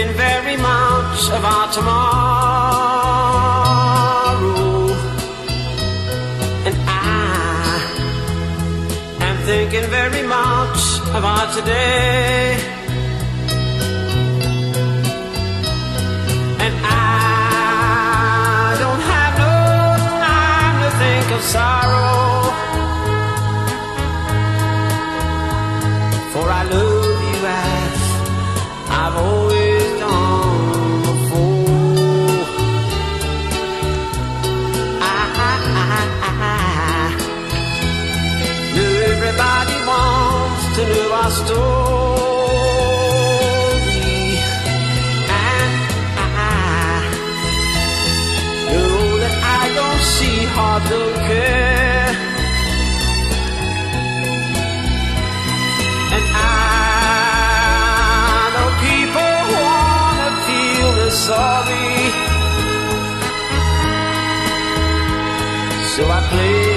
dreaming very much of our tomorrow. And I am thinking very much of our today. And I don't have no time to think of sorrow. For I love to know our story. And I know that I don't see hard to care. And I know people wanna feel the sorry. So I play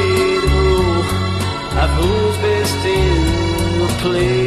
the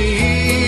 me.